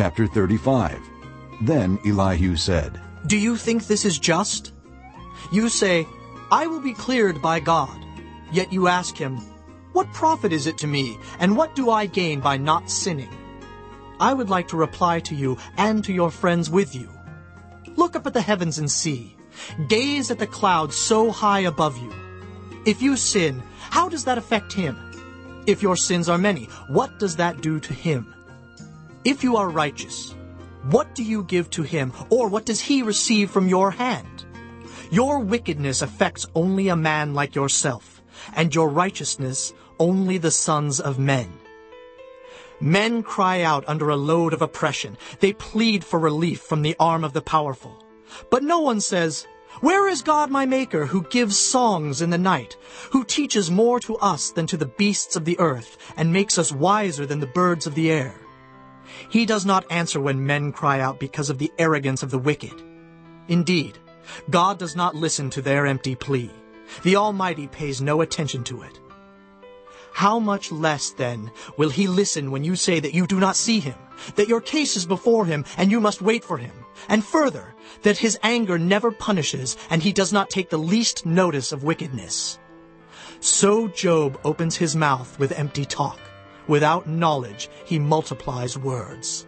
chapter 35. Then Elihu said, Do you think this is just? You say, I will be cleared by God. Yet you ask him, What profit is it to me, and what do I gain by not sinning? I would like to reply to you and to your friends with you. Look up at the heavens and see. Gaze at the clouds so high above you. If you sin, how does that affect him? If your sins are many, what does that do to him? If you are righteous, what do you give to him, or what does he receive from your hand? Your wickedness affects only a man like yourself, and your righteousness only the sons of men. Men cry out under a load of oppression. They plead for relief from the arm of the powerful. But no one says, Where is God my Maker, who gives songs in the night, who teaches more to us than to the beasts of the earth, and makes us wiser than the birds of the air? He does not answer when men cry out because of the arrogance of the wicked. Indeed, God does not listen to their empty plea. The Almighty pays no attention to it. How much less, then, will he listen when you say that you do not see him, that your case is before him and you must wait for him, and further, that his anger never punishes and he does not take the least notice of wickedness? So Job opens his mouth with empty talk. Without knowledge, he multiplies words.